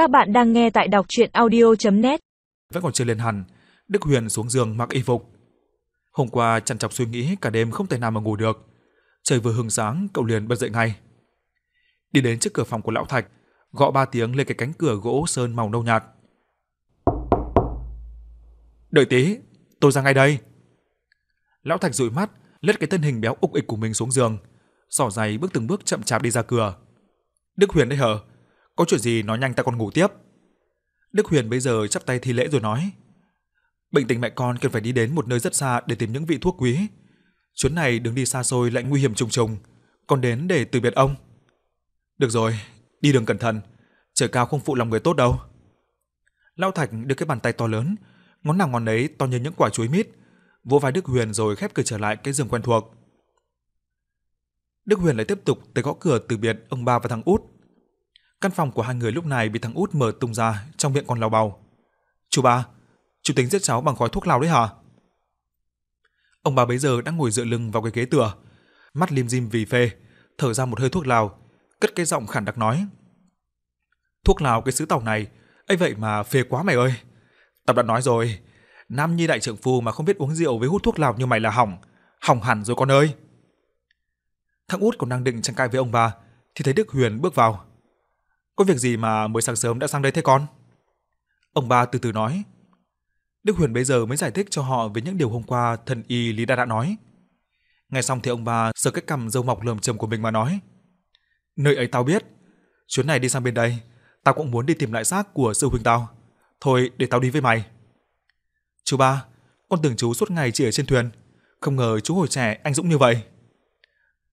Các bạn đang nghe tại đọc chuyện audio.net Vẫn còn chưa lên hẳn, Đức Huyền xuống giường mặc y phục. Hôm qua chăn chọc suy nghĩ cả đêm không thể nào mà ngủ được. Trời vừa hừng sáng, cậu liền bật dậy ngay. Đi đến trước cửa phòng của lão Thạch, gõ ba tiếng lên cái cánh cửa gỗ sơn màu nâu nhạt. Đợi tí, tôi ra ngay đây. Lão Thạch dụi mắt, lết cái thân hình béo ục ịch của mình xuống giường, sỏ giày bước từng bước chậm chạp đi ra cửa. Đức Huyền đấy hở, có chuyện gì nói nhanh ta còn ngủ tiếp. Đức Huyền bây giờ chắp tay thi lễ rồi nói: Bệnh tình mẹ con cần phải đi đến một nơi rất xa để tìm những vị thuốc quý. Chuyến này đường đi xa xôi lại nguy hiểm trùng trùng, còn đến để từ biệt ông. Được rồi, đi đường cẩn thận, trời cao không phụ lòng người tốt đâu. Lão Thạch đưa cái bàn tay to lớn, ngón nào ngón ấy to như những quả chuối mít, vỗ vai Đức Huyền rồi khép cửa trở lại cái giường quen thuộc. Đức Huyền lại tiếp tục tới gõ cửa từ biệt ông ba và thằng út. Căn phòng của hai người lúc này bị thằng út mở tung ra, trong miệng còn lao bào. "Chú ba, chú tính giết cháu bằng khói thuốc lào đấy hả?" Ông bà bấy giờ đang ngồi dựa lưng vào cái ghế tựa, mắt lim dim vì phê, thở ra một hơi thuốc lào, cất cái giọng khản đặc nói: "Thuốc lào cái xứ tàu này, ấy vậy mà phê quá mày ơi. Tập đã nói rồi, nam nhi đại trưởng phu mà không biết uống rượu với hút thuốc lào như mày là hỏng, hỏng hẳn rồi con ơi." Thằng út còn đang định tranh cãi với ông bà thì thấy Đức Huyền bước vào. "Có việc gì mà mới sáng sớm đã sang đây thế con?" Ông ba từ từ nói. Đức Huyền bây giờ mới giải thích cho họ về những điều hôm qua thần y Lý Đa đã nói. Nghe xong thì ông ba sờ cái cằm râu mọc lởm chởm của mình mà nói: "Nơi ấy tao biết, chuyến này đi sang bên đây, tao cũng muốn đi tìm lại xác của sư huynh tao. Thôi để tao đi với mày." "Chú ba, con tưởng chú suốt ngày chỉ ở trên thuyền, không ngờ chú hồi trẻ anh dũng như vậy."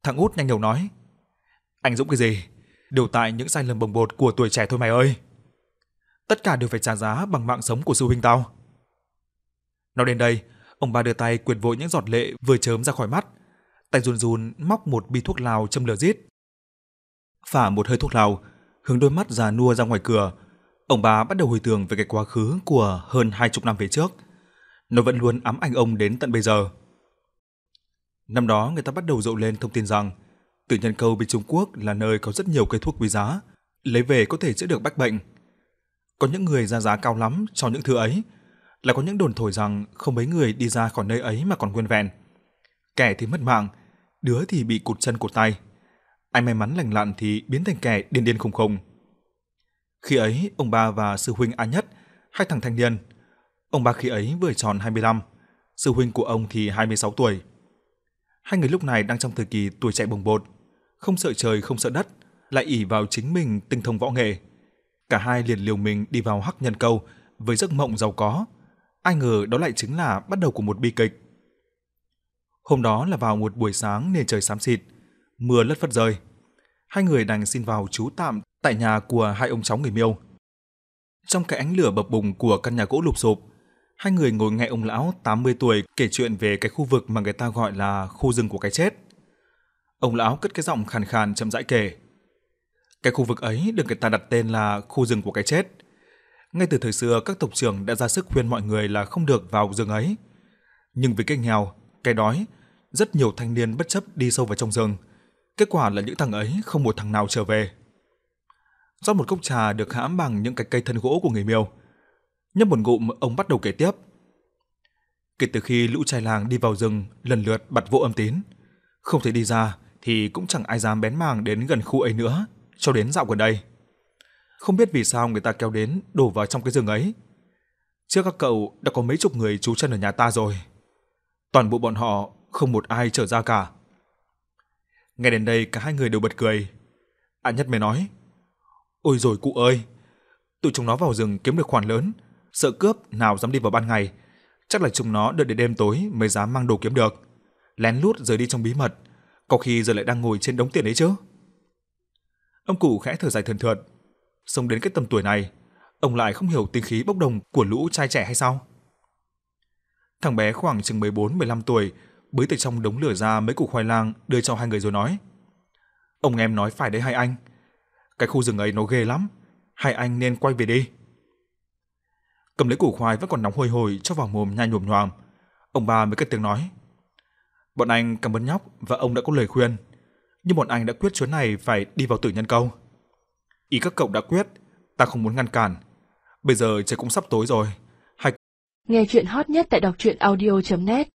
Thằng út nhanh đầu nói: "Anh dũng cái gì? Đều tại những sai lầm bồng bột của tuổi trẻ thôi mày ơi. Tất cả đều phải trả giá bằng mạng sống của sư huynh tao." Nói đến đây, ông ba đưa tay quyệt vội những giọt lệ vừa chớm ra khỏi mắt, tay run run móc một bi thuốc lào châm lửa rít. Phả một hơi thuốc lào, hướng đôi mắt già nua ra ngoài cửa, ông ba bắt đầu hồi tưởng về cái quá khứ của hơn hai chục năm về trước. Nó vẫn luôn ám ảnh ông đến tận bây giờ. Năm đó người ta bắt đầu rộ lên thông tin rằng Tử Nhân Câu bên Trung Quốc là nơi có rất nhiều cây thuốc quý giá, lấy về có thể chữa được bách bệnh. Có những người ra giá cao lắm cho những thứ ấy, là có những đồn thổi rằng không mấy người đi ra khỏi nơi ấy mà còn nguyên vẹn. Kẻ thì mất mạng, đứa thì bị cụt chân cụt tay. Ai may mắn lành lặn thì biến thành kẻ điên điên khùng khùng. Khi ấy, ông ba và sư huynh A Nhất, hai thằng thanh niên. Ông ba khi ấy vừa tròn 25, sư huynh của ông thì 26 tuổi. Hai người lúc này đang trong thời kỳ tuổi trẻ bồng bột, không sợ trời không sợ đất, lại ỷ vào chính mình tinh thông võ nghệ. Cả hai liền liều mình đi vào hắc nhân câu với giấc mộng giàu có. Ai ngờ đó lại chính là bắt đầu của một bi kịch. Hôm đó là vào một buổi sáng nền trời xám xịt, mưa lất phất rơi. Hai người đành xin vào trú tạm tại nhà của hai ông cháu người Miêu. Trong cái ánh lửa bập bùng của căn nhà gỗ lụp xụp, hai người ngồi nghe ông lão 80 tuổi kể chuyện về cái khu vực mà người ta gọi là khu rừng của cái chết. Ông lão cất cái giọng khàn khàn chậm rãi kể. Cái khu vực ấy được người ta đặt tên là khu rừng của cái chết. Ngay từ thời xưa các tộc trưởng đã ra sức khuyên mọi người là không được vào rừng ấy. Nhưng vì cái nghèo, cái đói, rất nhiều thanh niên bất chấp đi sâu vào trong rừng. Kết quả là những thằng ấy không một thằng nào trở về. Rót một cốc trà được hãm bằng những cái cây thân gỗ của người Miêu. Nhấp một ngụm, ông bắt đầu kể tiếp. Kể từ khi lũ trai làng đi vào rừng lần lượt bật vô âm tín, không thể đi ra thì cũng chẳng ai dám bén màng đến gần khu ấy nữa, cho đến dạo gần đây. Không biết vì sao người ta kéo đến đổ vào trong cái rừng ấy. Trước các cậu đã có mấy chục người trú chân ở nhà ta rồi. Toàn bộ bọn họ không một ai trở ra cả. Nghe đến đây cả hai người đều bật cười. Ạ nhất mới nói, Ôi rồi cụ ơi, tụi chúng nó vào rừng kiếm được khoản lớn, sợ cướp nào dám đi vào ban ngày, chắc là chúng nó đợi đến đêm tối mới dám mang đồ kiếm được. Lén lút rời đi trong bí mật, có khi giờ lại đang ngồi trên đống tiền ấy chứ. Ông cụ khẽ thở dài thườn thượt, sống đến cái tầm tuổi này, ông lại không hiểu tính khí bốc đồng của lũ trai trẻ hay sao? Thằng bé khoảng chừng 14-15 tuổi, bới từ trong đống lửa ra mấy củ khoai lang đưa cho hai người rồi nói. Ông em nói phải đấy hai anh, cái khu rừng ấy nó ghê lắm, hai anh nên quay về đi. Cầm lấy củ khoai vẫn còn nóng hôi hổi cho vào mồm nhai nhồm nhoàm. Ông ba mới cất tiếng nói. Bọn anh cảm ơn nhóc và ông đã có lời khuyên. Nhưng bọn anh đã quyết chuyến này phải đi vào tử nhân câu. Ý các cậu đã quyết, ta không muốn ngăn cản. Bây giờ trời cũng sắp tối rồi. Hai Nghe chuyện hot nhất tại đọc truyện audio.net